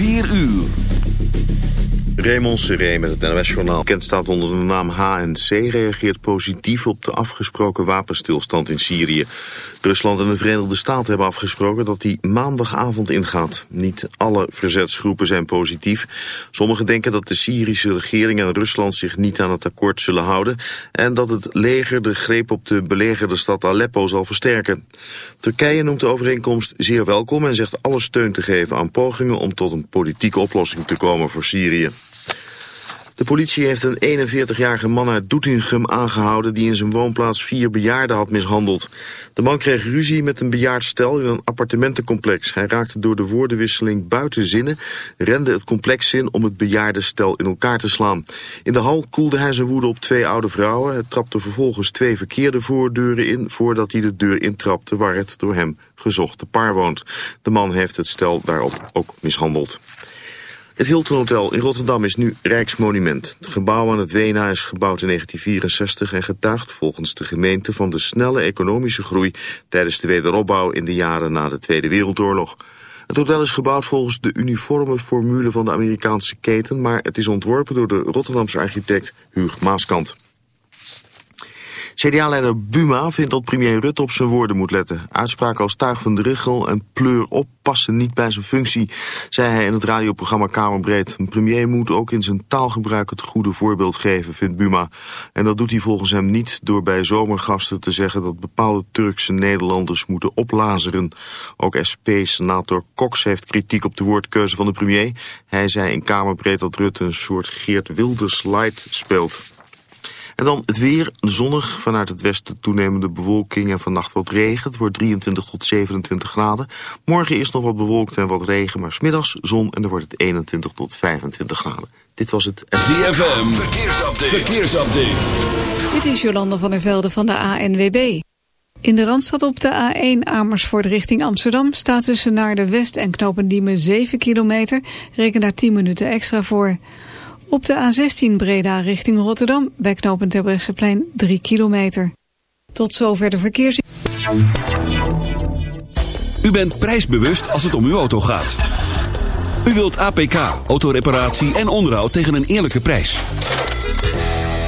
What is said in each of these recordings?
4 uur. Raymond Seré met het NOS-journaal. Kent staat onder de naam HNC reageert positief op de afgesproken wapenstilstand in Syrië. Rusland en de Verenigde Staten hebben afgesproken dat die maandagavond ingaat. Niet alle verzetsgroepen zijn positief. Sommigen denken dat de Syrische regering en Rusland zich niet aan het akkoord zullen houden... en dat het leger de greep op de belegerde stad Aleppo zal versterken. Turkije noemt de overeenkomst zeer welkom en zegt alle steun te geven aan pogingen om tot een politieke oplossing te komen voor Syrië. De politie heeft een 41-jarige man uit Doetinchem aangehouden... die in zijn woonplaats vier bejaarden had mishandeld. De man kreeg ruzie met een bejaard stel in een appartementencomplex. Hij raakte door de woordenwisseling buiten zinnen... rende het complex in om het bejaarde stel in elkaar te slaan. In de hal koelde hij zijn woede op twee oude vrouwen. Hij trapte vervolgens twee verkeerde voordeuren in... voordat hij de deur intrapte waar het door hem gezochte paar woont. De man heeft het stel daarop ook mishandeld. Het Hilton Hotel in Rotterdam is nu Rijksmonument. Het gebouw aan het Wena is gebouwd in 1964 en getuigt volgens de gemeente van de snelle economische groei tijdens de wederopbouw in de jaren na de Tweede Wereldoorlog. Het hotel is gebouwd volgens de uniforme formule van de Amerikaanse keten, maar het is ontworpen door de Rotterdamse architect Huug Maaskant. CDA-leider Buma vindt dat premier Rutte op zijn woorden moet letten. Uitspraken als tuig van de richel en pleur op passen niet bij zijn functie, zei hij in het radioprogramma Kamerbreed. Een premier moet ook in zijn taalgebruik het goede voorbeeld geven, vindt Buma. En dat doet hij volgens hem niet door bij zomergasten te zeggen dat bepaalde Turkse Nederlanders moeten oplazeren. Ook SP-senator Cox heeft kritiek op de woordkeuze van de premier. Hij zei in Kamerbreed dat Rutte een soort Geert Wilders light speelt. En dan het weer, zonnig, vanuit het westen toenemende bewolking en vannacht wat regen. Het wordt 23 tot 27 graden. Morgen is nog wat bewolkt en wat regen, maar smiddags zon en dan wordt het 21 tot 25 graden. Dit was het... ZFM, verkeersupdate. verkeersupdate. Dit is Jolanda van der Velde van de ANWB. In de Randstad op de A1 Amersfoort richting Amsterdam... staat tussen naar de West- en Knopendiemen 7 kilometer. Reken daar 10 minuten extra voor... Op de A16 Breda richting Rotterdam bij knooppunt Terbrechtseplein 3 kilometer. Tot zover de verkeers... U bent prijsbewust als het om uw auto gaat. U wilt APK, autoreparatie en onderhoud tegen een eerlijke prijs.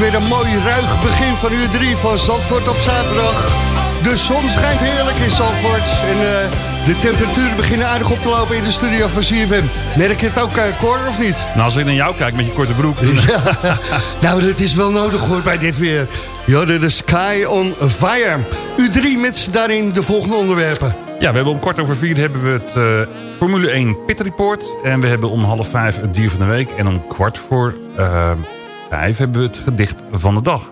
Weer een mooi ruig begin van uur 3 van Zandvoort op zaterdag. De zon schijnt heerlijk in Zandvoort. En uh, de temperaturen beginnen aardig op te lopen in de studio van CFM. Merk je het ook, uh, Cor, of niet? Nou, als ik naar jou kijk met je korte broek. Ja, nou, dat is wel nodig hoor bij dit weer. Ja, de Sky on Fire. U3 met daarin de volgende onderwerpen. Ja, we hebben om kwart over vier hebben we het uh, Formule 1 Pit Report. En we hebben om half vijf het dier van de week. En om kwart voor vijf hebben we het gedicht van de dag.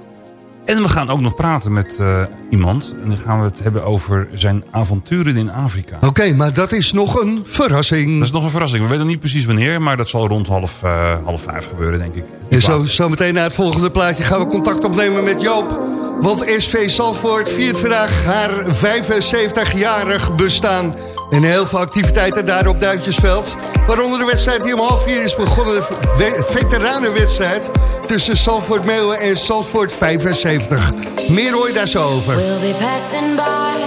En we gaan ook nog praten met uh, iemand. En dan gaan we het hebben over zijn avonturen in Afrika. Oké, okay, maar dat is nog een verrassing. Dat is nog een verrassing. We weten niet precies wanneer, maar dat zal rond half, uh, half vijf gebeuren, denk ik. En zo, zo meteen na het volgende plaatje gaan we contact opnemen met Joop. Want SV Salvoort viert vandaag haar 75-jarig bestaan. En heel veel activiteiten daar op Duintjesveld. Waaronder de wedstrijd die om half vier is begonnen. De veteranenwedstrijd tussen Salford Meeuwen en Salford 75. Meer hoor je daar zo over. We'll be passing by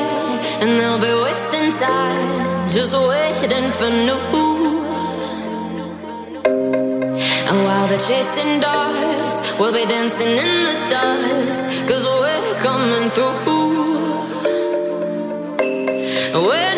and they'll be wasting time. Just waiting for new. And while they're chasing dogs, we'll be dancing in the dust. Cause we're coming through. Whenever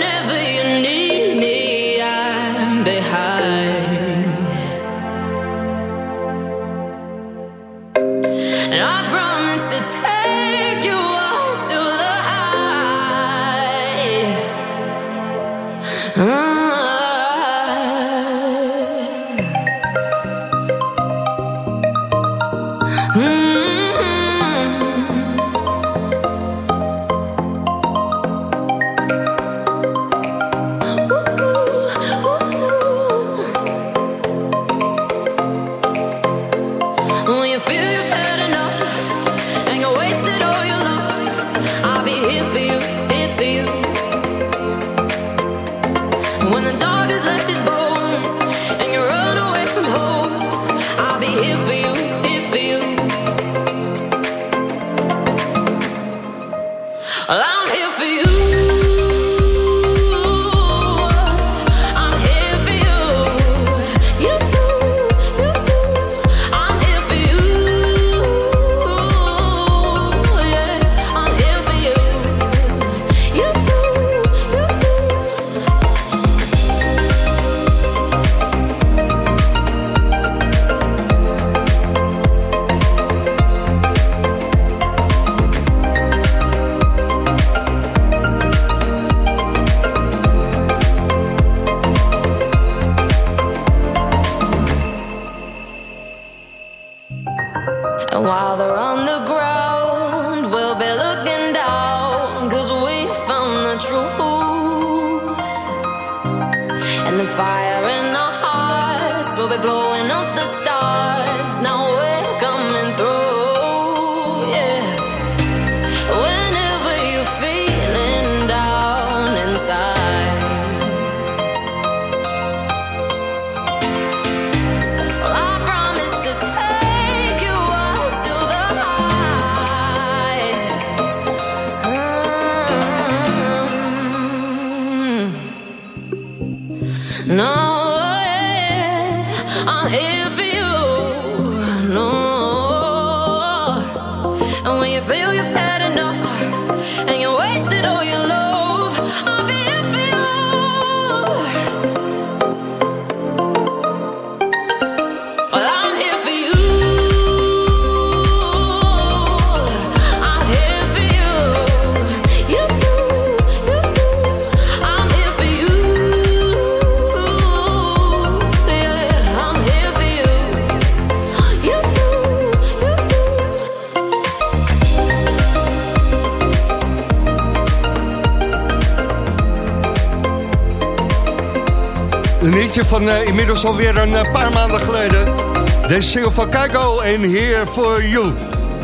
inmiddels alweer een uh, paar maanden geleden. Single van Kago en Here For You.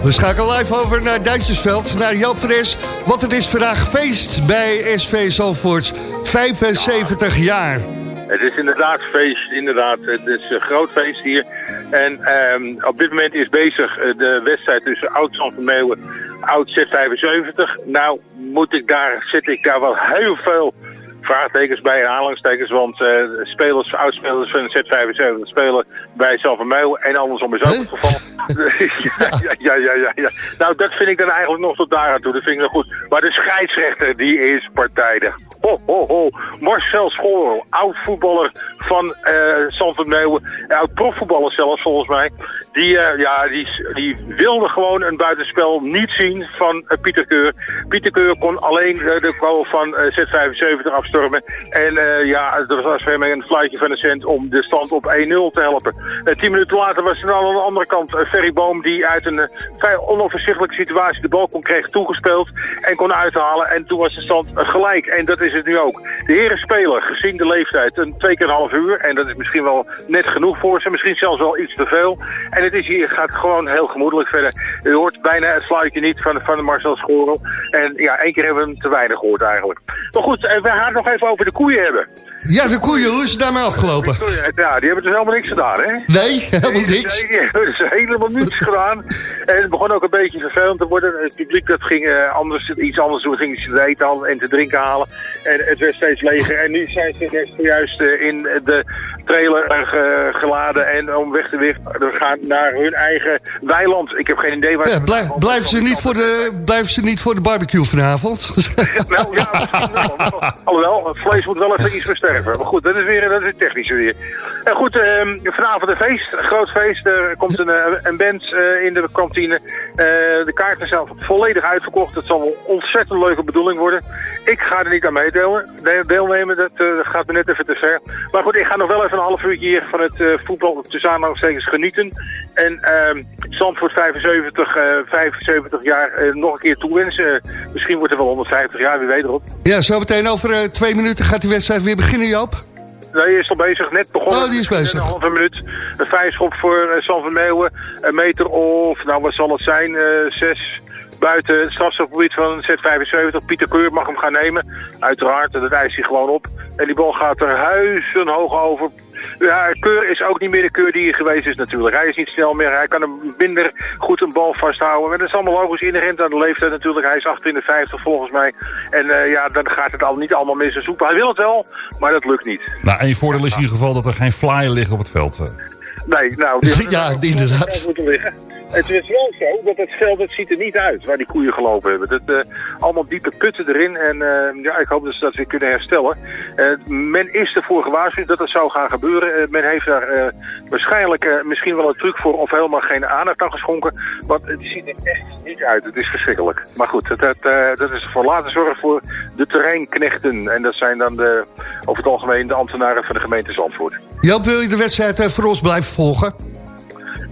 We schakelen live over naar Duitsersveld, naar Joop Fres. Want het is vandaag feest bij SV Zalvoort. 75 jaar. Het is inderdaad feest, inderdaad. Het is een groot feest hier. En ehm, op dit moment is bezig eh, de wedstrijd tussen oud van Meeuwen, oud Z75. Nou, moet ik daar, zit ik daar wel heel veel vraagtekens bij aanhalingstekens, want eh, spelers, oudspelers van de Z75 spelen bij Salvermeeuw en andersom is ook het geval. ja, ja, ja, ja, ja. Nou, dat vind ik dan eigenlijk nog tot daar aan toe. Dat vind ik nog goed. Maar de scheidsrechter, die is partijdig. Ho, ho, ho. Marcel Schoorl, oud voetballer van eh Sanford Meeuwen, oud profvoetballer zelfs volgens mij. Die, eh, ja, die, die wilde gewoon een buitenspel niet zien van eh, Pieter Keur. Pieter Keur kon alleen eh, de goal van eh, Z75 afstormen. En eh, ja, er was voor een fluitje van een cent om de stand op 1-0 te helpen. Eh, tien minuten later was er dan aan de andere kant uh, Ferry Boom die uit een eh, vrij onoverzichtelijke situatie de bal kon kreeg toegespeeld en kon uithalen. En toen was de stand eh, gelijk. En dat is het nu ook. De heren spelen, gezien de leeftijd, een twee keer een half uur. En dat is misschien wel net genoeg voor ze. Misschien zelfs wel iets te veel. En het is hier, gaat gewoon heel gemoedelijk verder. U hoort bijna het fluitje niet van, van Marcel Schorel. En ja, één keer hebben we hem te weinig gehoord eigenlijk. Maar goed, eh, we het nog even over de koeien hebben. Ja, de koeien, hoe is het daarmee afgelopen? Ja, die hebben dus helemaal niks gedaan, hè? Nee, helemaal niks. Nee, die hebben dus helemaal niets gedaan. En het begon ook een beetje vervelend te worden. Het publiek dat ging eh, anders, iets anders doen. Ging ze te eten halen en te drinken halen. En het werd steeds leger. En nu zijn ze net zojuist eh, in de trailer eh, ge- geladen. En om weg te gaan naar hun eigen weiland. Ik heb geen idee waar Ja, ze blij- blijven, ze niet voor de, blijven ze niet voor de barbecue vanavond? nou ja, misschien wel. Het vlees moet wel even iets versterven. Maar goed, dat is weer dat is het technische weer. En goed, ehm, vanavond een feest, een groot feest. Er komt een, eh, een band eh, in de kantine. Eh, de kaarten zijn volledig uitverkocht. Het zal een ontzettend leuke bedoeling worden. Ik ga er niet aan meedelen. Deelnemen, dat gaat me net even te ver. Maar goed, ik ga nog wel even een half uurtje hier van het voetbal tussen aanhalingstekens genieten. En ehm Zandvoort 75, eh 75 jaar nog een keer toewensen. Misschien wordt er wel 150 jaar, wie weet erop. ja, zo meteen over twee minuten gaat die wedstrijd weer beginnen, Joop. Nee, is al bezig, net begonnen. Oh, die is bezig. Een halve minuut. Een vijfschop voor uh, San van Meeuwen. Een meter of, nou wat zal het zijn, eh, zes buiten het strafstofgebied van Z75. Pieter Keur mag hem gaan nemen. Uiteraard, dat eist hij gewoon op. En die bal gaat er huizenhoog over. Ja, Keur is ook niet meer de Keur die hij geweest is natuurlijk. Hij is niet snel meer, hij kan hem minder goed een bal vasthouden. Maar dat is allemaal logisch inherent aan de leeftijd natuurlijk. Hij is 8 in de 50 volgens mij. En eh, ja, dan gaat het al niet allemaal mis en. Hij wil het wel, maar dat lukt niet. Nou, één voordeel is in ieder geval dat er geen flyer liggen op het veld. Nee, nou... Die Ja, inderdaad. moeten liggen. Het is wel zo dat het veld het ziet er niet uit waar die koeien gelopen hebben. Dat, eh, allemaal diepe putten erin en eh, ja, ik hoop dat ze dat weer kunnen herstellen. Eh, men is ervoor gewaarschuwd dat het zou gaan gebeuren. Men heeft daar waarschijnlijk misschien wel een truc voor of helemaal geen aandacht aan geschonken. Want het ziet er echt niet uit. Het is verschrikkelijk. Maar goed, dat, dat, dat is voor later zorg voor de terreinknechten. En dat zijn dan de, over het algemeen de ambtenaren van de gemeente Zandvoort. Joop, wil je de wedstrijd voor ons blijven volgen?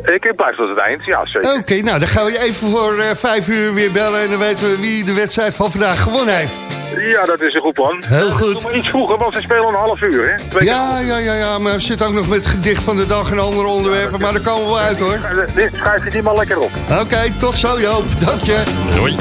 Ik blijf tot het eind, ja zeker. Oké, nou dan gaan we je even voor eh, vijf uur weer bellen... en dan weten we wie de wedstrijd van vandaag gewonnen heeft. Ja, dat is een goed plan. Heel goed. Maar iets vroeger, want ze spelen een half uur, hè? Twee Ja, ja, ja, ja, maar we zitten ook nog met het gedicht van de dag en andere onderwerpen... maar daar komen we wel uit, hoor. Dit schrijf je die maar lekker op. Oké, tot zo, Joop. Dank je. Doei.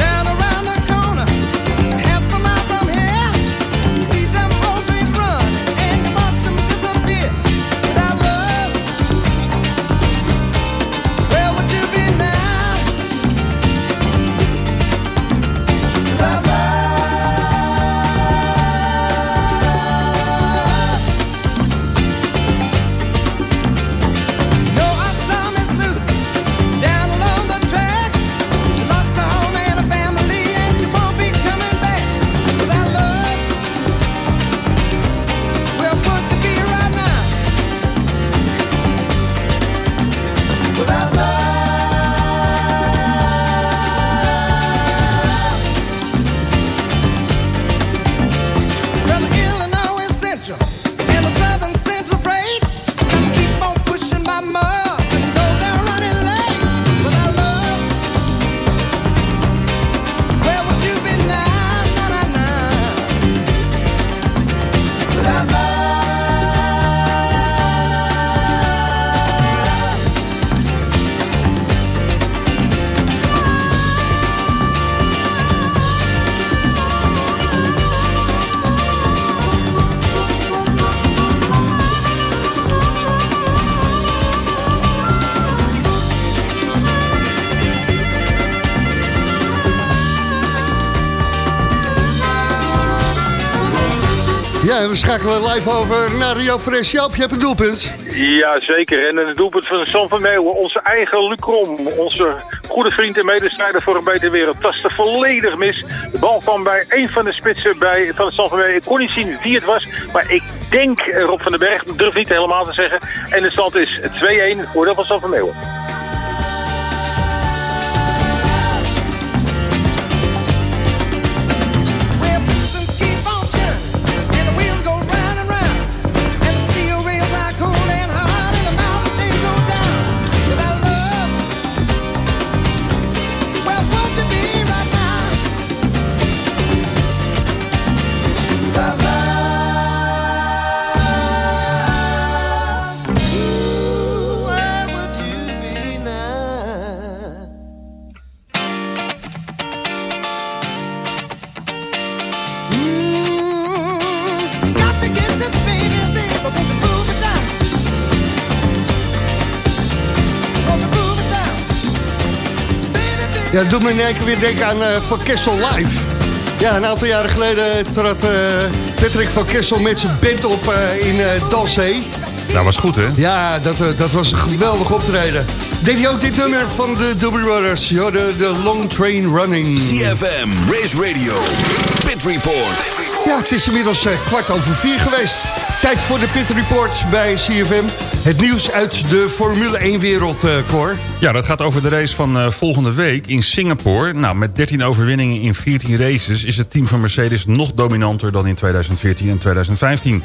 We schakelen live over naar Rio Fres. Joop, je hebt een doelpunt. Ja, zeker. En het doelpunt van Sam van Meeuwen, onze eigen Lucrom, onze goede vriend en medestrijder voor een betere wereld, tastte volledig mis. De bal kwam bij een van de spitsen bij, van Sam van Meeuwen. Ik kon niet zien wie het was, maar ik denk Rob van den Berg, durf niet helemaal te zeggen. En de stand is 2-1 voordeel van Sam van Meeuwen. Ja, dat doet me in één keer weer denken aan eh, Van Kessel Live. Ja, een aantal jaren geleden trad eh, Patrick van Kessel met zijn band op eh, in uh, Dalzee. Dat was goed, hè? Ja, dat, dat was een geweldig optreden. Deed hij ook dit nummer van de Doobie Brothers? Ja, de, de Long Train Running. CFM, Race Radio, Pit Report. Ja, het is inmiddels kwart over vier geweest. Tijd voor de Pit Report bij CFM. Het nieuws uit de Formule 1-wereld, eh Cor. Ja, dat gaat over de race van eh, volgende week in Singapore. Nou, met 13 overwinningen in 14 races... is het team van Mercedes nog dominanter dan in 2014 en 2015.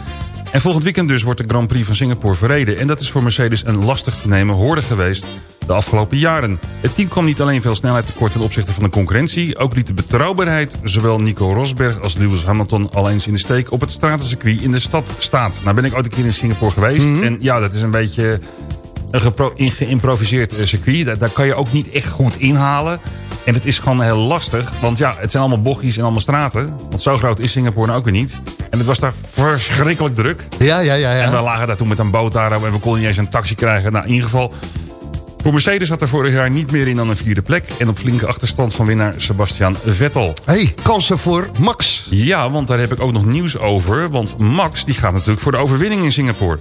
En volgend weekend dus wordt de Grand Prix van Singapore verreden. En dat is voor Mercedes een lastig te nemen hoorde geweest de afgelopen jaren. Het team kwam niet alleen veel snelheid tekort ten opzichte van de concurrentie... ook liet de betrouwbaarheid zowel Nico Rosberg als Lewis Hamilton... al eens in de steek op het stratencircuit in de stad staat. Nou ben ik ooit een keer in Singapore geweest. En ja, dat is een beetje een geïmproviseerd eh, circuit. Daar, daar kan je ook niet echt goed inhalen. En het is gewoon heel lastig. Want ja, het zijn allemaal bochtjes en allemaal straten. Want zo groot is Singapore nou ook weer niet. En het was daar verschrikkelijk druk. Ja, ja, ja. En we ja. lagen daar toen met een boot daar en we konden niet eens een taxi krijgen. Nou, in ieder geval... Voor Mercedes zat er vorig jaar niet meer in dan een vierde plek. En op flinke achterstand van winnaar Sebastian Vettel. hey, kansen voor Max. Ja, want daar heb ik ook nog nieuws over. Want Max die gaat natuurlijk voor de overwinning in Singapore.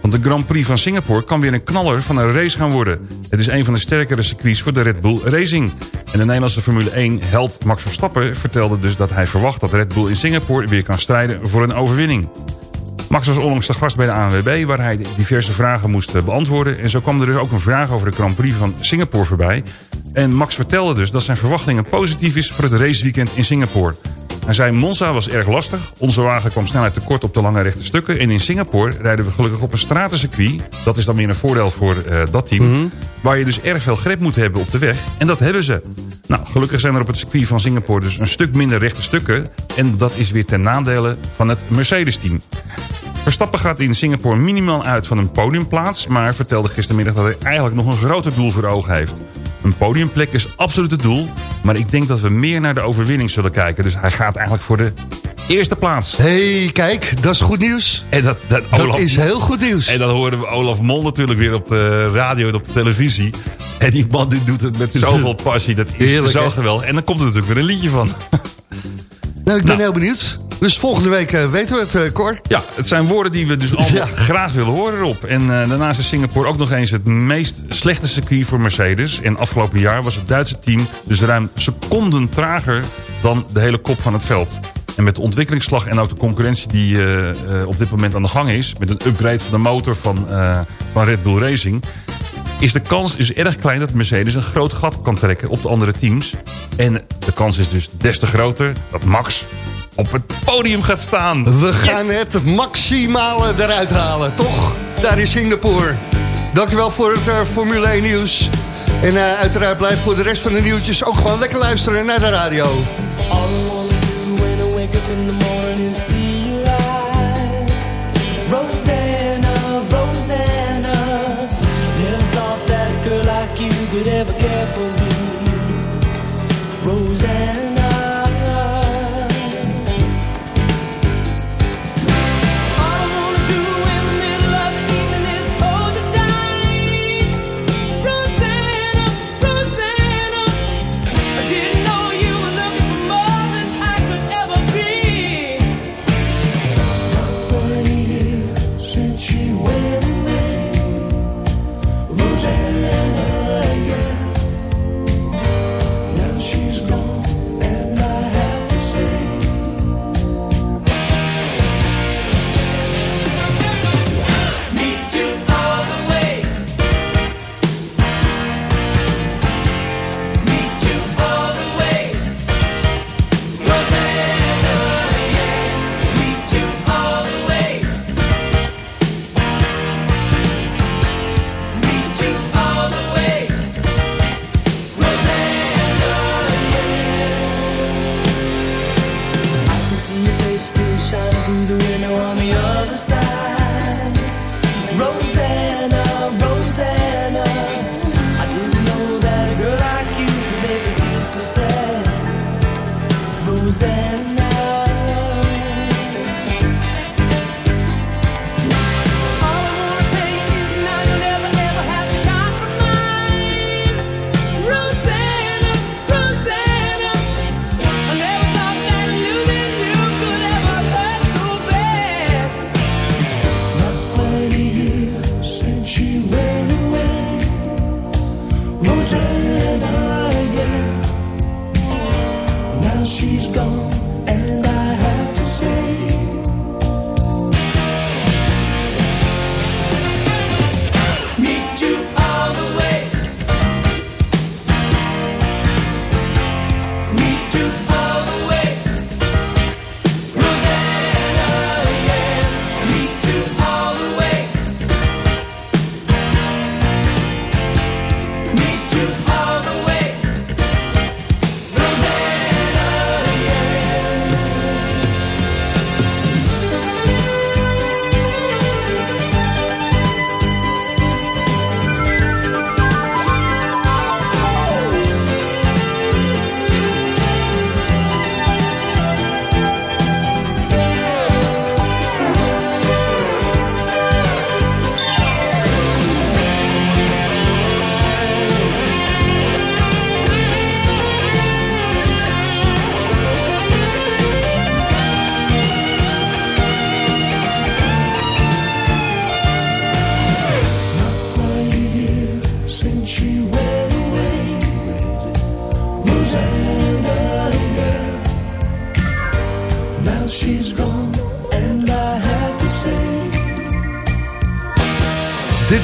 Want de Grand Prix van Singapore kan weer een knaller van een race gaan worden. Het is een van de sterkere circuits voor de Red Bull Racing. En de Nederlandse Formule 1 held Max Verstappen vertelde dus dat hij verwacht dat Red Bull in Singapore weer kan strijden voor een overwinning. Max was onlangs de gast bij de ANWB waar hij diverse vragen moest eh, beantwoorden. En zo kwam er dus ook een vraag over de Grand Prix van Singapore voorbij. En Max vertelde dus dat zijn verwachtingen positief is voor het raceweekend in Singapore. Hij zei, Monza was erg lastig. Onze wagen kwam snelheid tekort op de lange rechte stukken. En in Singapore rijden we gelukkig op een stratencircuit. Dat is dan weer een voordeel voor eh, dat team. Waar je dus erg veel grip moet hebben op de weg. En dat hebben ze. Nou, gelukkig zijn er op het circuit van Singapore dus een stuk minder rechte stukken. En dat is weer ten nadele van het Mercedes-team. Verstappen gaat in Singapore minimaal uit van een podiumplaats... maar vertelde gistermiddag dat hij eigenlijk nog een groter doel voor ogen heeft. Een podiumplek is absoluut het doel... maar ik denk dat we meer naar de overwinning zullen kijken. Dus hij gaat eigenlijk voor de eerste plaats. hey, kijk, dat is goed nieuws. En dat, dat, Dat Olaf, is heel goed nieuws. en dan horen we Olaf Mol natuurlijk weer op de radio en op de televisie. En die man die doet het met zoveel passie. Dat is Heerlijk, zo geweldig. En dan komt er natuurlijk weer een liedje van. Nou, ik ben Nou. heel benieuwd. Dus volgende week eh, weten we het, eh, Cor. Ja, het zijn woorden die we dus allemaal Ja. graag willen horen op. En eh, daarnaast is Singapore ook nog eens het meest slechte circuit voor Mercedes. En afgelopen jaar was het Duitse team dus ruim seconden trager dan de hele kop van het veld. En met de ontwikkelingsslag en ook de concurrentie die op dit moment aan de gang is... met een upgrade van de motor van, van Red Bull Racing... is de kans dus erg klein dat Mercedes een groot gat kan trekken op de andere teams. En de kans is dus des te groter dat Max op het podium gaat staan. We gaan Yes! het maximale eruit halen, toch? Daar in Singapore. Dankjewel voor het eh, Formule 1 nieuws. En eh, uiteraard blijf voor de rest van de nieuwtjes ook gewoon lekker luisteren naar de radio. Rosanna. Never thought that a girl like you could ever care for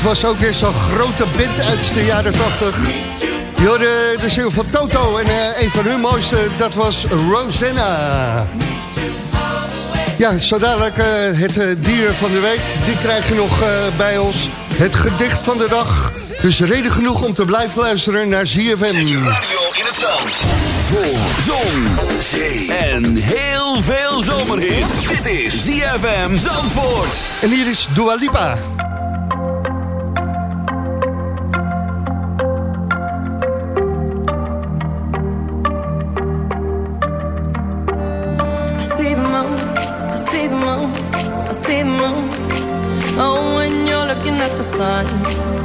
was ook weer zo'n grote band uit de jaren 80. Je hoorde de single van Toto en eh, een van hun mooiste, dat was Rosanna. Ja, zo dadelijk eh, het eh, dier van de week. Die krijg je nog bij ons. Het gedicht van de dag. Dus reden genoeg om te blijven luisteren naar ZFM. In het zand. Voor zon, zee en heel veel zomerhit. Dit is ZFM Zandvoort. En hier is Dua Lipa. the sun.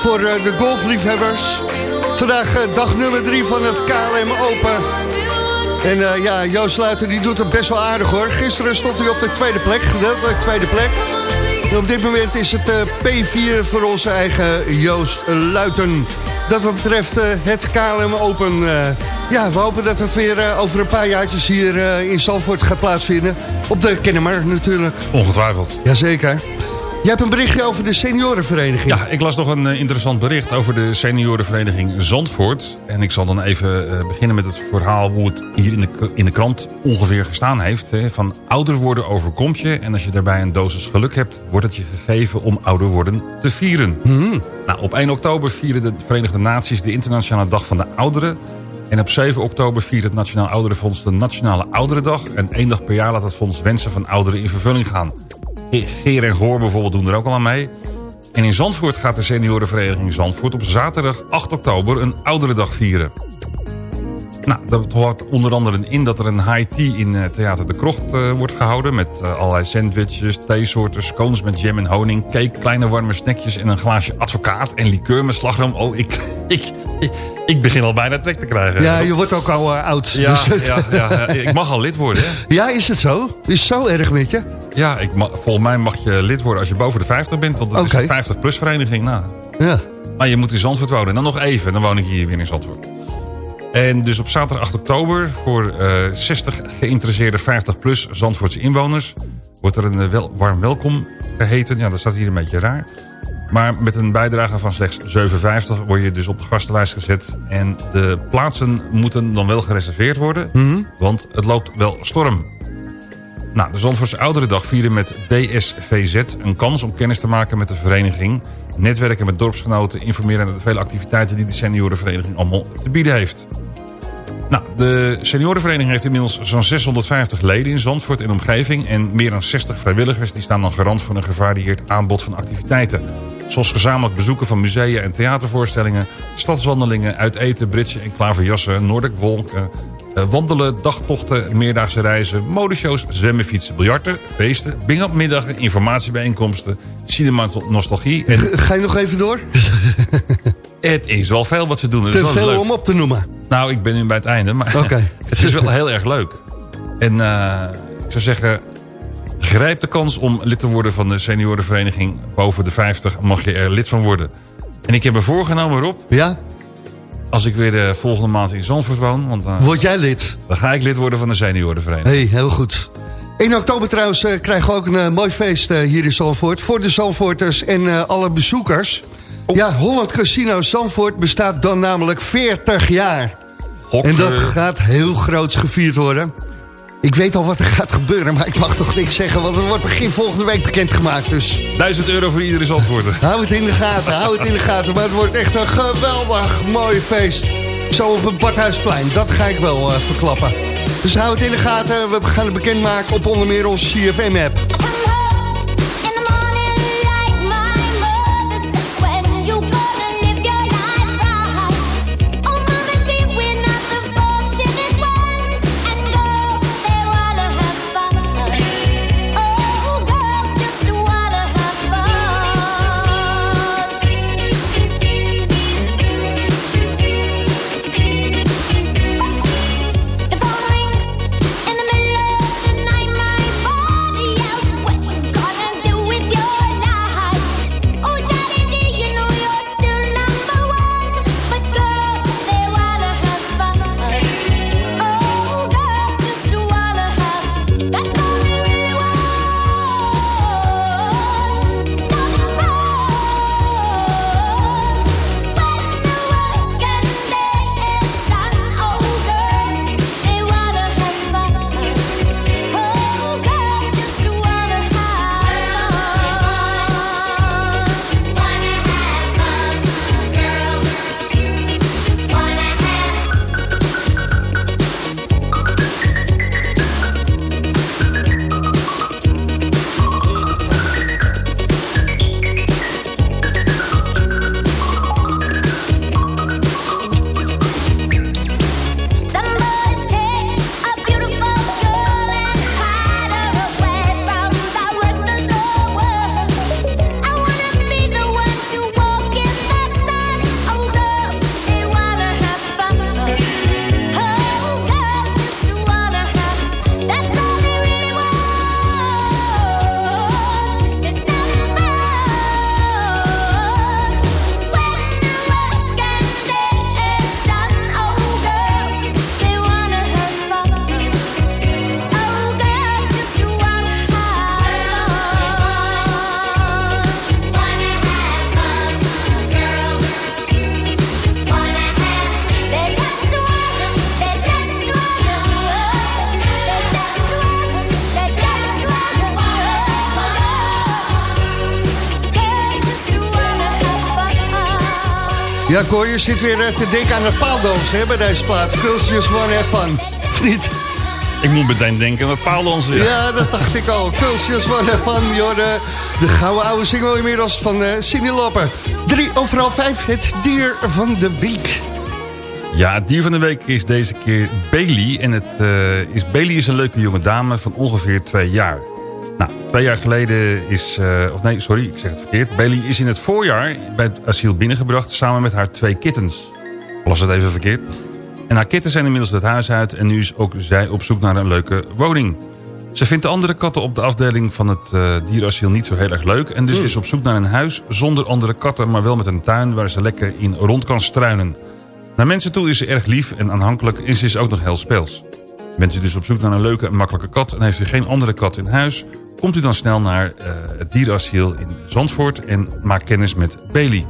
Voor eh, de golfliefhebbers. Vandaag eh, dag nummer 3 van het KLM Open. En eh, ja, Joost Luiten die doet het best wel aardig hoor. Gisteren stond hij op de tweede plek, gedeeltelijk tweede plek. En op dit moment is het eh, P4 voor onze eigen Joost Luiten. Dat wat betreft het KLM Open. ja, we hopen dat het weer over een paar jaartjes hier in Zalvoort gaat plaatsvinden. Op de Kennemer natuurlijk. Ongetwijfeld. Jazeker. Jij hebt een berichtje over de seniorenvereniging. Ja, ik las nog een eh, interessant bericht over de seniorenvereniging Zandvoort. En ik zal dan even eh, beginnen met het verhaal hoe het hier in de, in de krant ongeveer gestaan heeft. Hè. Van ouder worden overkomt je en als je daarbij een dosis geluk hebt... wordt het je gegeven om ouder worden te vieren. Nou, op 1 oktober vieren de Verenigde Naties de Internationale Dag van de Ouderen. En op 7 oktober viert het Nationaal Ouderenfonds de Nationale Ouderendag. En één dag per jaar laat het fonds wensen van ouderen in vervulling gaan. Geer en Goor bijvoorbeeld doen er ook al aan mee. En in Zandvoort gaat de seniorenvereniging Zandvoort op zaterdag 8 oktober een ouderendag vieren. Nou, dat hoort onder andere in dat er een high tea in eh, Theater de Krocht eh, wordt gehouden... met eh, allerlei sandwiches, theesoorten, scones met jam en honing... cake, kleine warme snackjes en een glaasje advocaat en liqueur met slagroom. Oh, ik, ik, ik, ik begin al bijna trek te krijgen. Ja, je wordt ook al eh, oud. ja, Dus- ja, ja, ja, ik mag al lid worden, hè? Ja, is het zo? Is het zo erg met je? Ja, ik volgens mij mag je lid worden als je boven de 50 bent. Want Oké. is een 50-plus vereniging. Nou, Ja. maar je moet in Zandvoort wonen. En dan nog even, dan woon ik hier weer in Zandvoort. En dus op zaterdag 8 oktober voor eh 60 geïnteresseerde 50-plus Zandvoortse inwoners... wordt er een eh, wel, warm welkom geheten. Ja, dat staat hier een beetje raar. Maar met een bijdrage van slechts 7,50 word je dus op de gastenlijst gezet. En de plaatsen moeten dan wel gereserveerd worden. Want het loopt wel storm. Nou, de Zandvoortse Ouderendag vieren met DSVZ een kans om kennis te maken met de vereniging. Netwerken met dorpsgenoten, informeren naar de vele activiteiten die de seniorenvereniging allemaal te bieden heeft. Nou, de seniorenvereniging heeft inmiddels zo'n 650 leden in Zandvoort en omgeving... en meer dan 60 vrijwilligers die staan dan garant voor een gevarieerd aanbod van activiteiten. Zoals gezamenlijk bezoeken van musea en theatervoorstellingen... stadswandelingen, uiteten, britsen en klaverjassen, Noordic wolken... eh, wandelen, dagtochten, meerdaagse reizen, modeshows, zwemmen, fietsen, biljarten, feesten, bing-up-middagen, informatiebijeenkomsten, cinema nostalgie. En Ga je nog even door? het is wel veel wat ze doen. Het is Te wel veel leuk. om op te noemen. Nou, ik ben nu bij het einde, maar het is wel heel erg leuk. En eh, ik zou zeggen, grijp de kans om lid te worden van de seniorenvereniging. Boven de 50 mag je er lid van worden. En ik heb me voorgenomen, Rob, Ja? als ik weer de volgende maand in Zandvoort woon... want eh, Word jij lid? dan ga ik lid worden van de seniorenvereniging. hey, heel goed. 1 oktober trouwens eh, krijgen we ook een eh, mooi feest eh, hier in Zandvoort... voor de Zandvoorters en eh, alle bezoekers. Oh. Ja, Holland Casino Zandvoort bestaat dan namelijk 40 jaar. En dat eh, gaat heel groots gevierd worden. Ik weet al wat er gaat gebeuren, maar ik mag toch niks zeggen... want het wordt begin volgende week bekendgemaakt. Dus 1000 euro voor iedere Zandvoorter. hou het in de gaten, hou het in de gaten. Maar het wordt echt een geweldig mooi feest. Zo op het Badhuisplein, dat ga ik wel eh, verklappen. Dus hou het in de gaten. We gaan het bekendmaken op onder meer onze CFM-app. Ja, Cor, je zit weer eh, te denken aan de paaldans hè, bij deze plaats. Girls just wanna have fun. Of niet? Ik moet meteen denken aan het paaldansen. Ja. Ja, dat dacht ik al. Girls just wanna have fun. De, de gouden oude single inmiddels van eh Cindy Lauper. Drie overal vijf, het dier van de week. Ja, het dier van de week is deze keer Bailey. En het, eh, is, Bailey is een leuke jonge dame van ongeveer twee jaar. Twee jaar geleden is... eh, of nee, sorry, ik zeg het verkeerd. Bailey is in het voorjaar bij het asiel binnengebracht... samen met haar twee kittens. Las het even verkeerd. En haar kittens zijn inmiddels het huis uit... en nu is ook zij op zoek naar een leuke woning. Ze vindt de andere katten op de afdeling van het eh dierenasiel niet zo heel erg leuk... en dus is ze op zoek naar een huis zonder andere katten... maar wel met een tuin waar ze lekker in rond kan struinen. Naar mensen toe is ze erg lief en aanhankelijk en ze is ook nog heel speels. Bent u dus op zoek naar een leuke en makkelijke kat... en heeft u geen andere kat in huis... Komt u dan snel naar eh, het dierenasiel in Zandvoort en maak kennis met Bailey.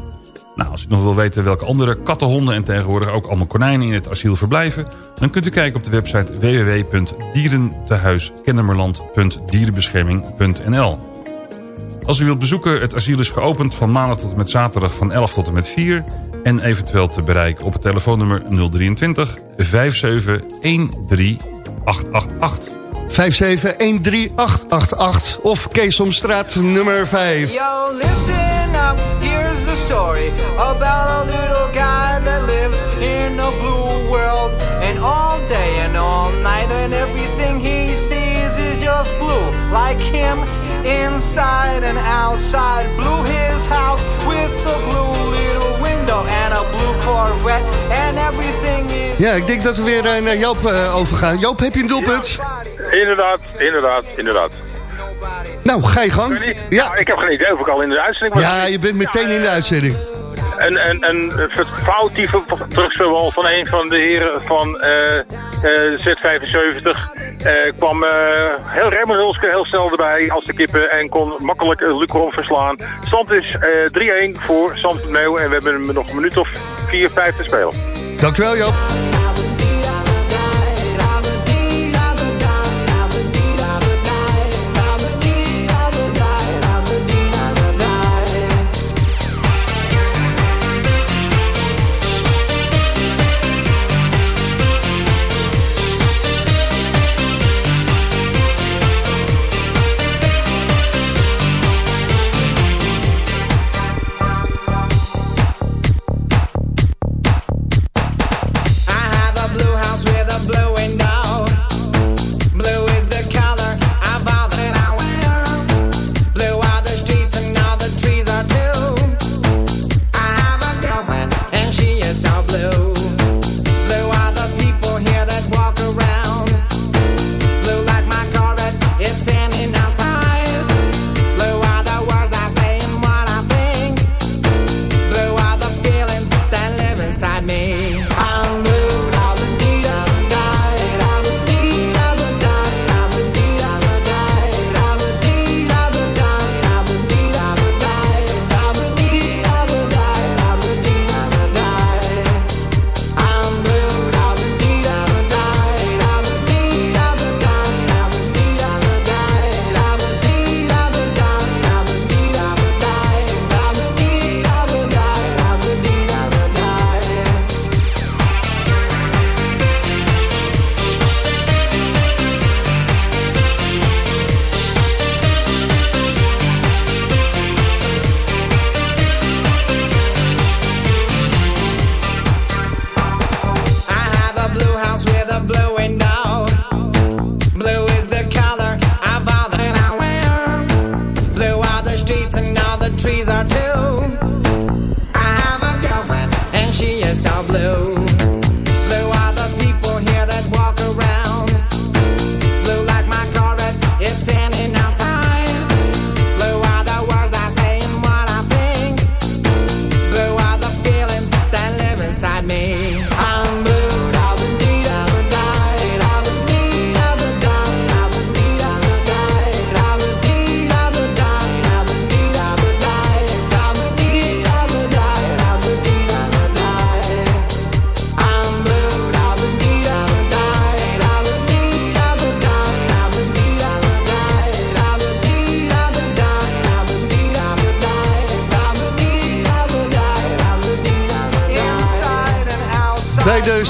Nou, als u nog wil weten welke andere katten, honden en tegenwoordig ook allemaal konijnen in het asiel verblijven... dan kunt u kijken op de website www.dierentehuiskennemerland.dierenbescherming.nl Als u wilt bezoeken, het asiel is geopend van maandag tot en met zaterdag van 11 tot en met 4... en eventueel te bereiken op het telefoonnummer 023 57 13888. 5713888 of Keesomstraat nummer 5. Yo, listen up, here's the story about a little guy that lives in a blue world. And all day and all night, and everything he sees is just blue. Like him, inside and outside. Blue his house with a blue little Ja, ik denk dat we weer naar Joop eh, overgaan. Joop, heb je een doelpunt? Inderdaad, inderdaad, inderdaad. Nou, ga je gang. Ja. Ja, ik heb geen idee of ik al in de uitzending was. ja je bent meteen in de uitzending. Een, foutieve terugspelbal van een van de heren van eh, eh, Z75 eh, kwam heel heel snel erbij als de kippen en kon makkelijk Lucron verslaan. Stand is eh 3-1 voor Zandvoort Meeuw en we hebben nog een minuut of 4, 5 te spelen. Dankjewel Joop.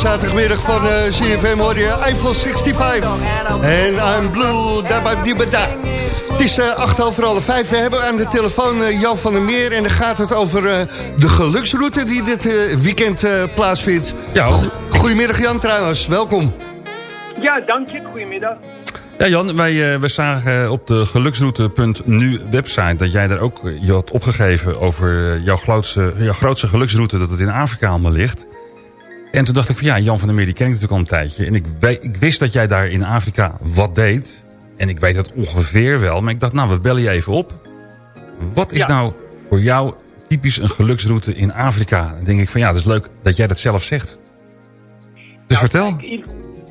Zaterdagmiddag van eh CFM hoor je Eiffel 65. En I'm blue, dabadibada. Het is eh, acht over half vijf. We hebben aan de telefoon eh, Jan van der Meer. En dan gaat het over eh, de geluksroute die dit eh, weekend eh, plaatsvindt. Ja, Go- Goedemiddag Jan trouwens, welkom. Ja, dank je. Goedemiddag. Ja, Jan, wij, eh, we zagen op de geluksroute.nu website... dat jij daar ook je had opgegeven over jouw grootste, jouw grootste geluksroute... dat het in Afrika allemaal ligt. En toen dacht ik van ja, Jan van der Meer, die ken ik natuurlijk al een tijdje. En ik, ik wist dat jij daar in Afrika wat deed. En ik weet het ongeveer wel. Maar ik dacht, nou, we bellen je even op. Wat is Ja. nou voor jou typisch een geluksroute in Afrika? Dan denk ik van ja, dat is leuk dat jij dat zelf zegt. Dus vertel. Kijk, i-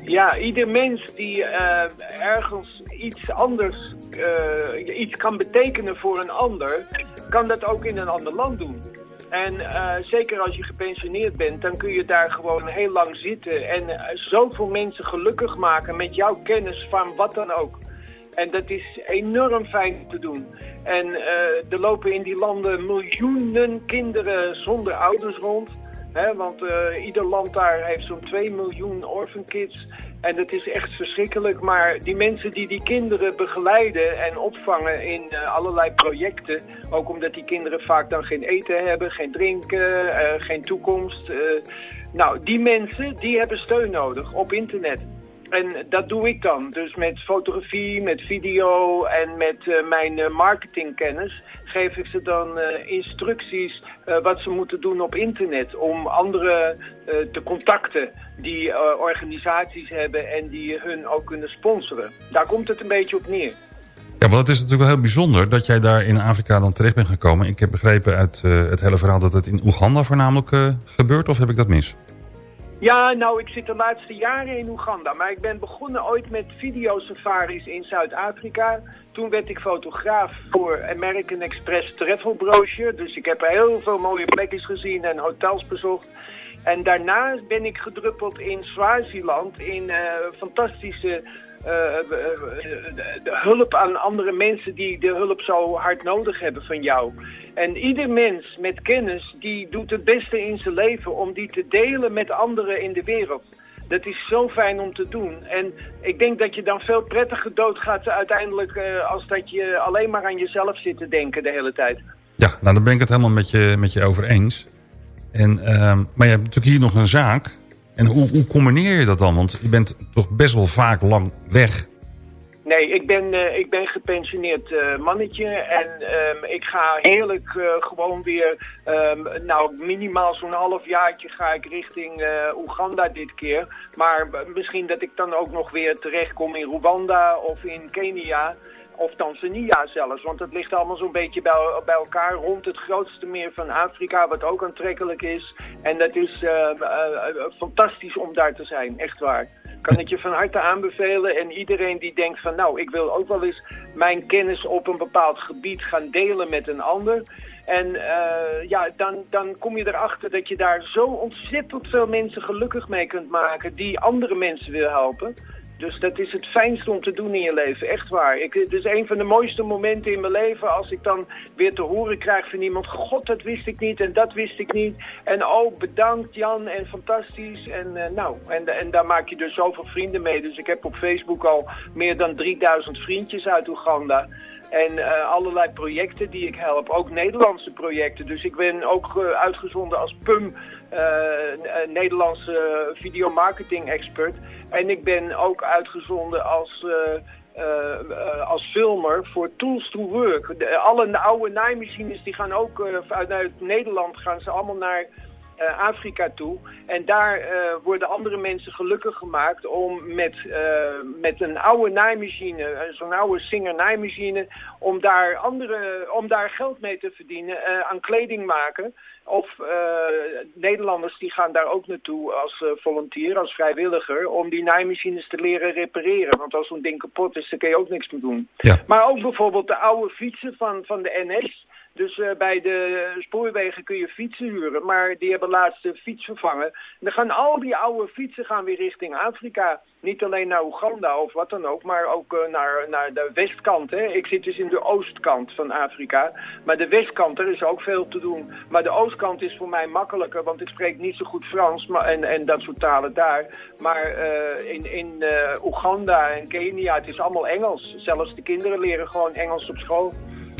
ja, ieder mens die eh, ergens iets anders eh, iets kan betekenen voor een ander, kan dat ook in een ander land doen. En eh, zeker als je gepensioneerd bent, dan kun je daar gewoon heel lang zitten en eh, zoveel mensen gelukkig maken met jouw kennis van wat dan ook. En dat is enorm fijn te doen. En eh, er lopen in die landen miljoenen kinderen zonder ouders rond. Want eh, ieder land daar heeft zo'n 2 miljoen orphan kids. En dat is echt verschrikkelijk. Maar die mensen die die kinderen begeleiden en opvangen in eh, allerlei projecten... ook omdat die kinderen vaak dan geen eten hebben, geen drinken, eh, geen toekomst... nou, die mensen die hebben steun nodig op internet. En dat doe ik dan. Dus met fotografie, met video en met eh, mijn eh, marketingkennis geef ik ze dan eh, instructies wat ze moeten doen op internet om anderen te contacten die organisaties hebben en die hun ook kunnen sponsoren. Daar komt het een beetje op neer. Ja, want het is natuurlijk wel heel bijzonder dat jij daar in Afrika dan terecht bent gekomen. Ik heb begrepen uit het hele verhaal dat het in Oeganda voornamelijk gebeurt, of heb ik dat mis? Ja, nou, ik zit de laatste jaren in Oeganda. Maar ik ben begonnen ooit met videosafaris in Zuid-Afrika. Toen werd ik fotograaf voor American Express Travel Brochure. Dus ik heb heel veel mooie plekjes gezien en hotels bezocht. En daarna ben ik gedruppeld in Swaziland in eh, fantastische de- de hulp aan andere mensen die de hulp zo hard nodig hebben van jou. En ieder mens met kennis die doet het beste in zijn leven om die te delen met anderen in de wereld. Dat is zo fijn om te doen. En ik denk dat je dan veel prettiger doodgaat uiteindelijk eh, als dat je alleen maar aan jezelf zit te denken de hele tijd. Ja, nou dan ben ik het helemaal met je, met je over eens. En, ehm, maar je hebt natuurlijk hier nog een zaak. En hoe, hoe combineer je dat dan? Want je bent toch best wel vaak lang weg. Nee, ik ben, eh, ik ben gepensioneerd eh, mannetje en ehm, ik ga heerlijk eh, gewoon weer, ehm, nou minimaal zo'n half jaartje ga ik richting Oeganda dit keer. Maar misschien dat ik dan ook nog weer terechtkom in Rwanda of in Kenia of Tanzania zelfs. Want het ligt allemaal zo'n beetje bij, bij elkaar rond het grootste meer van Afrika, wat ook aantrekkelijk is. En dat is eh, eh, eh, fantastisch om daar te zijn, echt waar kan ik je van harte aanbevelen. En iedereen die denkt van nou, ik wil ook wel eens mijn kennis op een bepaald gebied gaan delen met een ander. En ja, dan, dan kom je erachter dat je daar zo ontzettend veel mensen gelukkig mee kunt maken die andere mensen wil helpen. Dus dat is het fijnste om te doen in je leven, echt waar. Ik, het is een van de mooiste momenten in mijn leven als ik dan weer te horen krijg van iemand... God, dat wist ik niet en dat wist ik niet. En oh, bedankt Jan en fantastisch. En eh, nou, en, en daar maak je dus zoveel vrienden mee. Dus ik heb op Facebook al meer dan 3000 vriendjes uit Oeganda. En eh, allerlei projecten die ik help, ook Nederlandse projecten. Dus ik ben ook eh, uitgezonden als PUM, eh, Nederlandse videomarketing expert. En ik ben ook uitgezonden als, als filmer voor Tools to Work. Alle oude naaimachines die gaan ook vanuit Nederland gaan ze allemaal naar Afrika toe. En daar eh, worden andere mensen gelukkig gemaakt om met, eh, met een oude naaimachine, eh, zo'n oude Singer naaimachine, om daar, andere, om daar geld mee te verdienen eh, aan kleding maken. Of eh, Nederlanders die gaan daar ook naartoe als eh, volunteer, als vrijwilliger, om die naaimachines te leren repareren. Want als zo'n ding kapot is, dan kun je ook niks meer doen. Maar ook bijvoorbeeld de oude fietsen van, van de NS. Dus eh, bij de spoorwegen kun je fietsen huren, maar die hebben laatst fiets vervangen. En dan gaan al die oude fietsen gaan weer richting Afrika. Niet alleen naar Oeganda of wat dan ook, maar ook eh, naar, naar de westkant. Hè. Ik zit dus in de oostkant van Afrika. Maar de westkant, er is ook veel te doen. Maar de oostkant is voor mij makkelijker, want ik spreek niet zo goed Frans maar, en, en dat soort talen daar. Maar eh, in, in Oeganda en Kenia, het is allemaal Engels. Zelfs de kinderen leren gewoon Engels op school.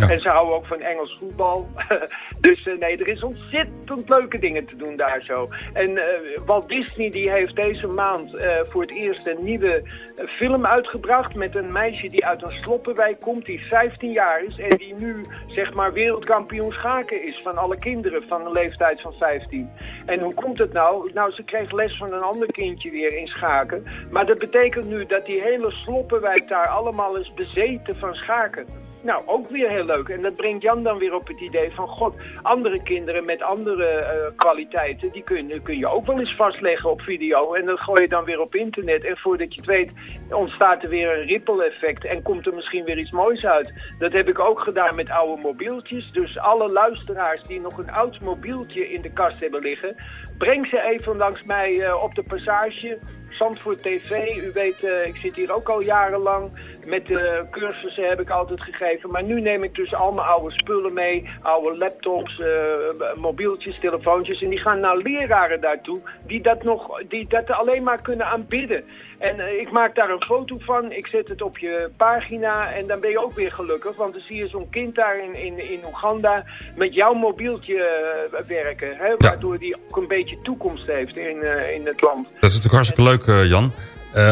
En ze houden ook van Engels voetbal. dus eh, nee, er is ontzettend leuke dingen te doen daar zo. En eh, Walt Disney die heeft deze maand eh, voor het eerst een nieuwe film uitgebracht... met een meisje die uit een sloppenwijk komt, die 15 jaar is... en die nu, zeg maar, wereldkampioen schaken is van alle kinderen van een leeftijd van 15. En hoe komt het nou? Nou, ze kreeg les van een ander kindje weer in schaken. Maar dat betekent nu dat die hele sloppenwijk daar allemaal is bezeten van schaken. Nou, ook weer heel leuk. En dat brengt Jan dan weer op het idee van... God, andere kinderen met andere eh, kwaliteiten... die kun, kun je ook wel eens vastleggen op video. En dat gooi je dan weer op internet. En voordat je het weet ontstaat er weer een ripple effect... en komt er misschien weer iets moois uit. Dat heb ik ook gedaan met oude mobieltjes. Dus alle luisteraars die nog een oud mobieltje in de kast hebben liggen... breng ze even langs mij eh, op de passage... Zandvoort TV. U weet, eh, ik zit hier ook al jarenlang. Met uh, cursussen heb ik altijd gegeven. Maar nu neem ik dus al mijn oude spullen mee. Oude laptops, eh, mobieltjes, telefoontjes. En die gaan naar leraren daartoe. Die dat, nog, die dat alleen maar kunnen aanbidden. En eh, ik maak daar een foto van. Ik zet het op je pagina. En dan ben je ook weer gelukkig. Want dan zie je zo'n kind daar in, in, in Oeganda met jouw mobieltje eh, werken. Hè, waardoor die ook een beetje toekomst heeft in, eh, in het land. Dat is natuurlijk hartstikke leuk, Jan.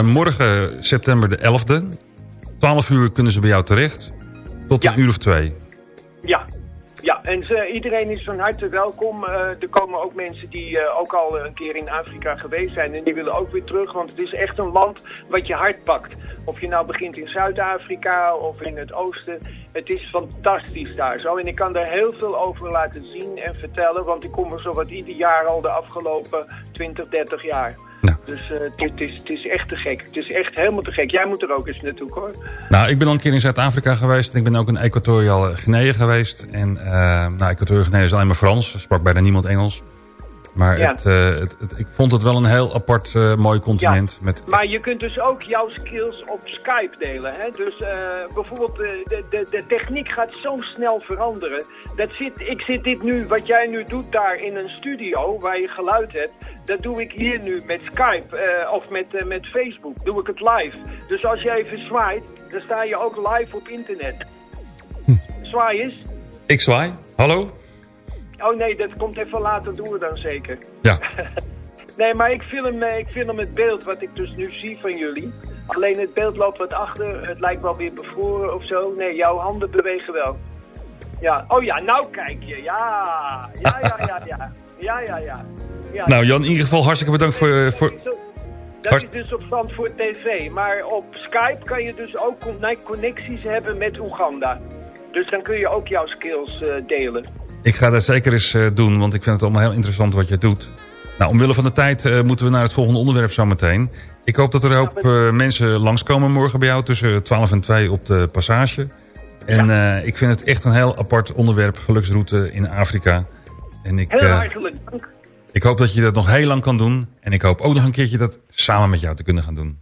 Morgen, september de 11e. 12 uur kunnen ze bij jou terecht. Tot een uur of twee. Ja, ja, en ze, iedereen is van harte welkom. Eh, er komen ook mensen die eh, ook al een keer in Afrika geweest zijn en die willen ook weer terug. Want het is echt een land wat je hart pakt. Of je nou begint in Zuid-Afrika of in het oosten. Het is fantastisch daar zo. En ik kan daar heel veel over laten zien en vertellen. Want ik kom er zo wat ieder jaar al de afgelopen 20, 30 jaar. Dus eh, het, is, het is echt te gek. Het is echt helemaal te gek. Jij moet er ook eens naartoe hoor. Nou, ik ben al een keer in Zuid-Afrika geweest. En ik ben ook in Equatoriaal Guinea geweest. En uh, nou, Equatoriaal Guinea is alleen maar Frans. Er sprak bijna niemand Engels. Maar Ja. het, eh, het, het- ik vond het wel een heel apart eh, mooi continent. Met, Maar je kunt dus ook jouw skills op Skype delen. Hè? Dus eh, bijvoorbeeld de, de, de techniek gaat zo snel veranderen. Dat zit, ik zit dit nu, wat jij nu doet daar in een studio waar je geluid hebt. Dat doe ik hier nu met Skype of met, met Facebook. Doe ik het live. Dus als je even zwaait, dan sta je ook live op internet. Zwaai eens. Ik zwaai. Hallo? Oh nee, dat komt even later doen we dan zeker. Ja. Nee, maar ik film, eh, ik film het beeld wat ik dus nu zie van jullie. Alleen het beeld loopt wat achter. Het lijkt wel weer bevroren of zo. Nee, jouw handen bewegen wel. Ja. Oh ja, nou kijk je. Ja. Ja, ja, ja, ja. Ja, ja, ja. ja. Nou Jan, in ieder geval hartstikke bedankt voor... voor... Dat is dus op Zandvoort TV. Maar op Skype kan je dus ook con- connecties hebben met Oeganda. Dus dan kun je ook jouw skills eh, delen. Ik ga dat zeker eens eh, doen, want ik vind het allemaal heel interessant wat je doet. Nou, omwille van de tijd eh, moeten we naar het volgende onderwerp zometeen. Ik hoop dat er een hoop eh, mensen langskomen morgen bij jou tussen 12 en 2 op de passage. En ik vind het echt een heel apart onderwerp, geluksroute in Afrika. En ik, Heel hartelijk dank. ik hoop dat je dat nog heel lang kan doen. En ik hoop ook nog een keertje dat samen met jou te kunnen gaan doen.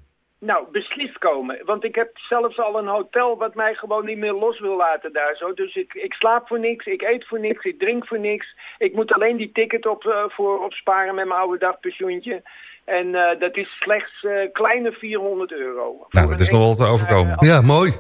Nou, beslist komen. Want ik heb zelfs al een hotel wat mij gewoon niet meer los wil laten daar zo. Dus ik, ik slaap voor niks, ik eet voor niks, ik drink voor niks. Ik moet alleen die ticket op, eh, voor opsparen met mijn oude dagpensioentje. En eh, dat is slechts eh, kleine 400 euro. Nou, dat is nog wel te overkomen. Ja, mooi.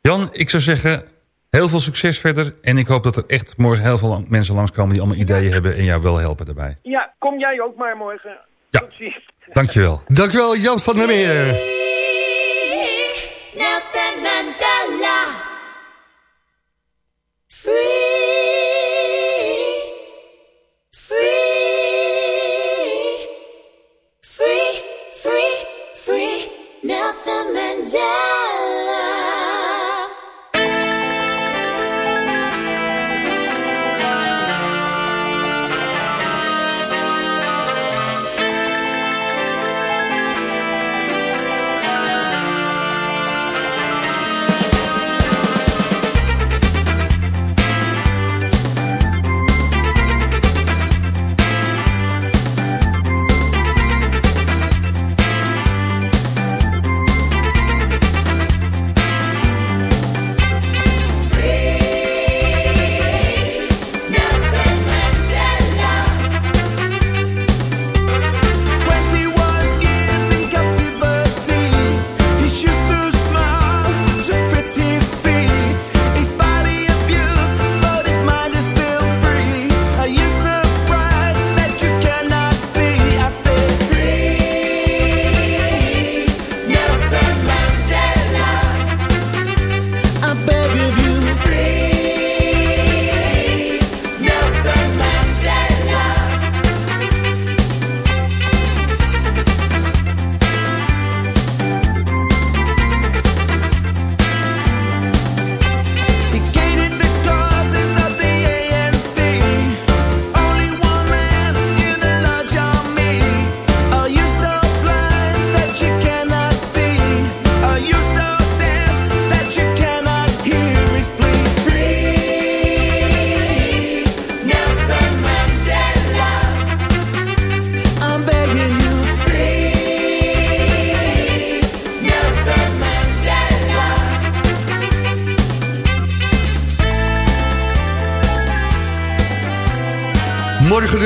Jan, ik zou zeggen, heel veel succes verder. En ik hoop dat er echt morgen heel veel mensen langskomen die allemaal ideeën hebben en jou wel helpen daarbij. Ja, kom jij ook maar morgen. Ja. Tot ziens. Dankjewel. Dankjewel Jan van der Meer. Nelson Mandela. Free. Free.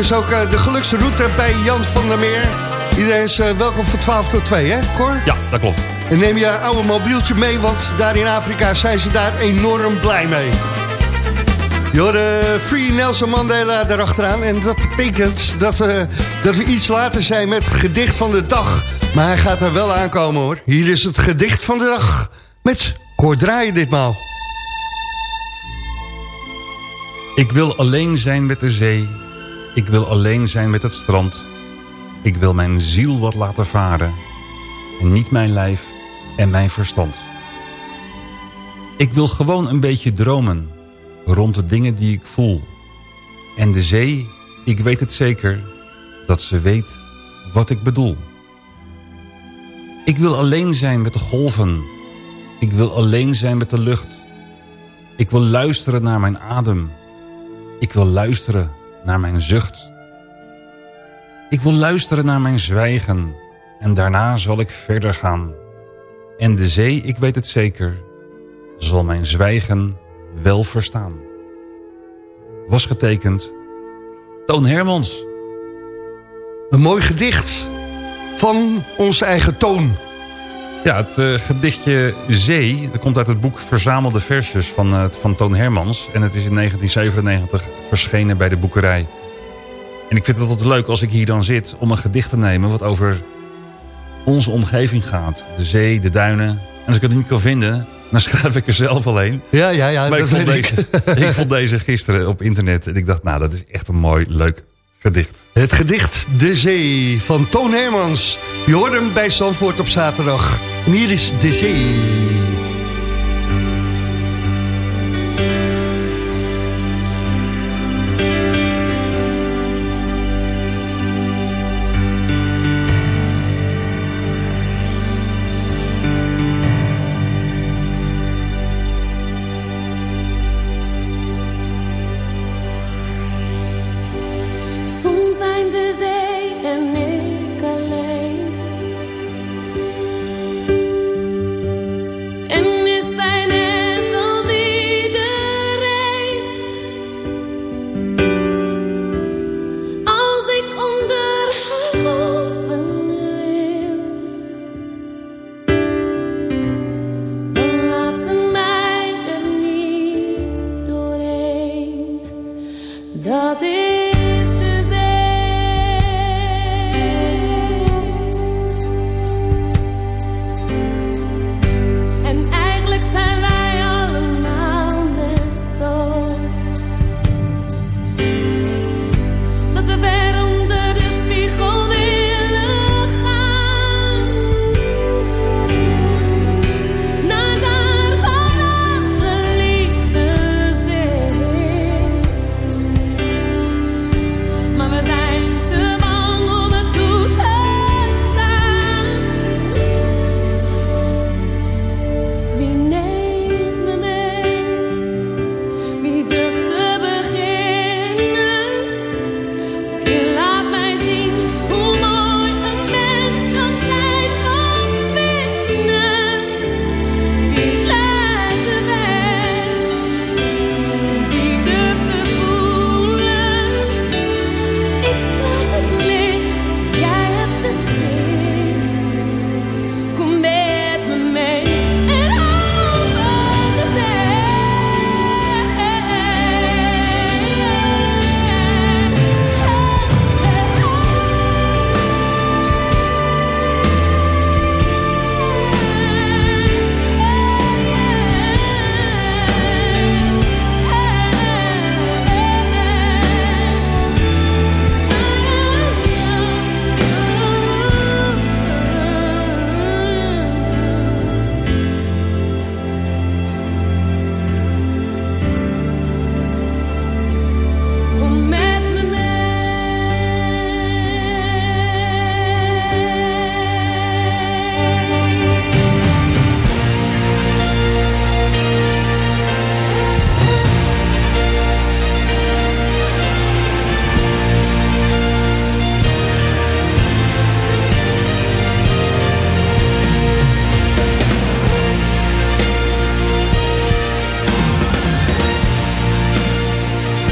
Dus ook eh, de geluksroute bij Jan van der Meer. Iedereen is eh, welkom van 12 tot 2, hè, Cor? Ja, dat klopt. En neem je oude mobieltje mee, want daar in Afrika zijn ze daar enorm blij mee. Je hoorde Free Nelson Mandela erachteraan. En dat betekent dat, eh, dat we iets later zijn met het gedicht van de dag. Maar hij gaat er wel aankomen hoor. Hier is het gedicht van de dag. Met Cor Draaien ditmaal. Ik wil alleen zijn met de zee. Ik wil alleen zijn met het strand. Ik wil mijn ziel wat laten varen. En niet mijn lijf en mijn verstand. Ik wil gewoon een beetje dromen. Rond de dingen die ik voel. En de zee, ik weet het zeker. Dat ze weet wat ik bedoel. Ik wil alleen zijn met de golven. Ik wil alleen zijn met de lucht. Ik wil luisteren naar mijn adem. Ik wil luisteren naar mijn zucht. Ik wil luisteren naar mijn zwijgen. En daarna zal ik verder gaan. En de zee, ik weet het zeker, zal mijn zwijgen wel verstaan. Was getekend Toon Hermans. Een mooi gedicht van onze eigen Toon. Ja, het eh, gedichtje Zee, dat komt uit het boek Verzamelde Versjes van, eh, van Toon Hermans. En het is in 1997 verschenen bij de boekerij. En ik vind het altijd leuk als ik hier dan zit om een gedicht te nemen... wat over onze omgeving gaat. De zee, de duinen. En als ik het niet kan vinden, dan schrijf ik er zelf alleen. Ja, ja, ja, maar dat ik vond, weet deze, ik. ik vond deze gisteren op internet. En ik dacht, nou, dat is echt een mooi, leuk gedicht. Het gedicht De Zee van Toon Hermans. Je hoort hem bij Zandvoort op zaterdag. En is De Zee.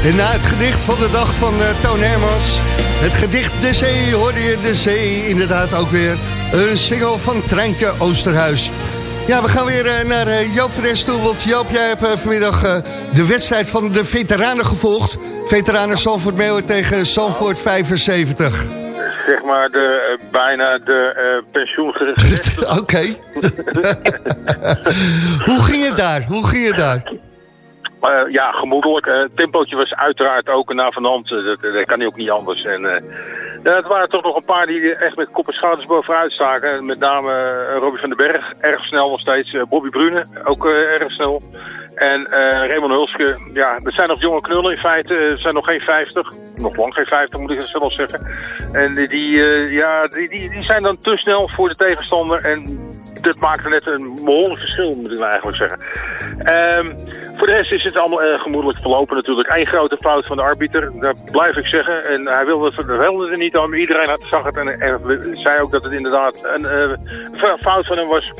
En na het gedicht van de dag van uh, Toon Hermans... het gedicht De Zee hoorde je De Zee inderdaad ook weer... een single van Treintje Oosterhuis. Ja, we gaan weer uh, naar uh, Joop Fres toe. Want Joop, jij hebt vanmiddag de wedstrijd van de veteranen gevolgd. Veteranen Zandvoort Meeuwen tegen Zandvoort 75. Zeg maar de, bijna de pensioengerichte. Oké. Hoe ging het daar? Hoe ging het daar? Uh, ja, gemoedelijk. Uh, het tempootje was uiteraard ook een van hand. Dat, dat, kan ook niet anders. En, uh, het waren toch nog een paar die echt met kop en schouders bovenuit staken. Met name Robbie van den Berg, erg snel nog steeds. Bobby Brune, ook erg snel. En Raymond Hulske, ja, er zijn nog jonge knullen in feite. Er zijn nog geen 50. Nog lang geen 50 moet ik zelf zeggen. En die, ja, die, die, die zijn dan te snel voor de tegenstander. En dat maakte net een behoorlijk verschil, moet ik nou eigenlijk zeggen. Um, voor de rest is het allemaal uh, gemoedelijk verlopen natuurlijk. Eén grote fout van de arbiter, dat blijf ik zeggen. En hij wilde, wilde er niet aan. Iedereen had, zag het en, en, zei ook dat het inderdaad een uh, fout van hem was.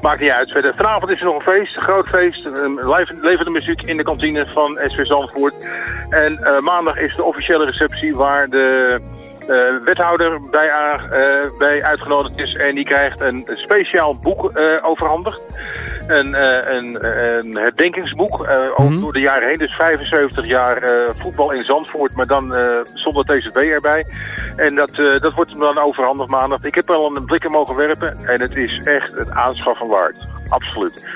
Maakt niet uit. Vanavond is er nog een feest, een groot feest. Um, levende muziek in de kantine van SV Zandvoort. En uh, maandag is de officiële receptie waar de wethouder bij, uh, bij uitgenodigd is. En die krijgt een, speciaal boek uh, overhandigd. Een, een, een herdenkingsboek over mm door de jaren heen. Dus 75 jaar voetbal in Zandvoort, maar dan zonder TZB erbij. En dat, dat wordt hem dan overhandigd maandag. Ik heb al een blik in mogen werpen en het is echt het aanschaffen waard. Absoluut.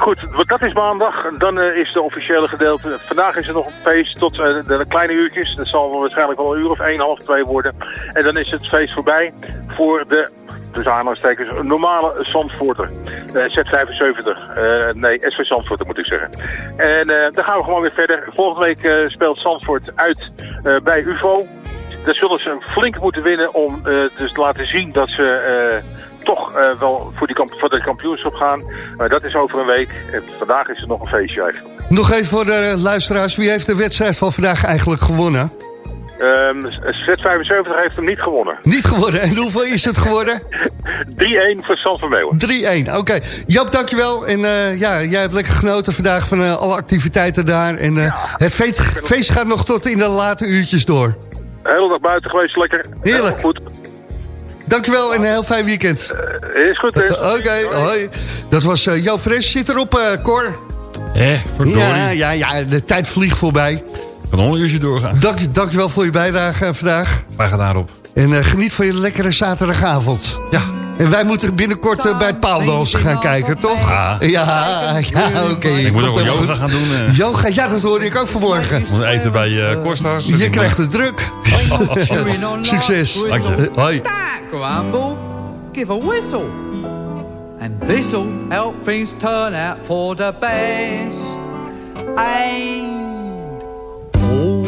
Goed, dat is maandag. Dan uh, is de officiële gedeelte. Vandaag is er nog een feest tot uh, de kleine uurtjes. Dat zal waarschijnlijk wel een uur of één, half twee worden. En dan is het feest voorbij voor de dus aanhalingstekens, normale Zandvoorter. Uh, Z75. nee, SV Zandvoorter moet ik zeggen. En dan gaan we gewoon weer verder. Volgende week speelt Zandvoort uit bij UFO. Daar zullen ze flink moeten winnen om dus te laten zien dat ze toch uh, wel voor, die voor de kampioenschap gaan. Maar dat is over een week. En vandaag is er nog een feestje eigenlijk. Nog even voor de luisteraars. Wie heeft de wedstrijd van vandaag eigenlijk gewonnen? Um, Z75 heeft hem niet gewonnen. Niet gewonnen. En hoeveel is het geworden? 3-1 voor San van Meeuwen. 3-1, oké. Okay. Joop, dankjewel. En uh, ja, jij hebt lekker genoten vandaag van uh, alle activiteiten daar. En uh, ja, het feest, feest, gaat nog tot in de late uurtjes door. De hele dag buiten geweest, lekker. Heerlijk. Heel goed. Dankjewel en een heel fijn weekend. Uh, is goed, is. Oké, okay, hoi. Dat was uh, Jo Fres. Zit erop, uh, Cor. Hé, verdorie. Ja, ja, ja, de tijd vliegt voorbij. Kan nog een uurtje doorgaan. Dank, dankjewel voor je bijdrage vandaag. Wij gaan daarop. En geniet van je lekkere zaterdagavond. Ja. En wij moeten binnenkort uh, bij het paaldansen gaan kijken, toch? Ja, ja, ja oké. Okay. Ik moet ook wel yoga gaan doen. Uh. Yoga, ja, dat hoorde ik ook vanmorgen. Ik moet eten bij uh, Kostas. Je krijgt de druk. Succes. Dank je. Hoi. Give a whistle. And this'll help things turn out for the best. And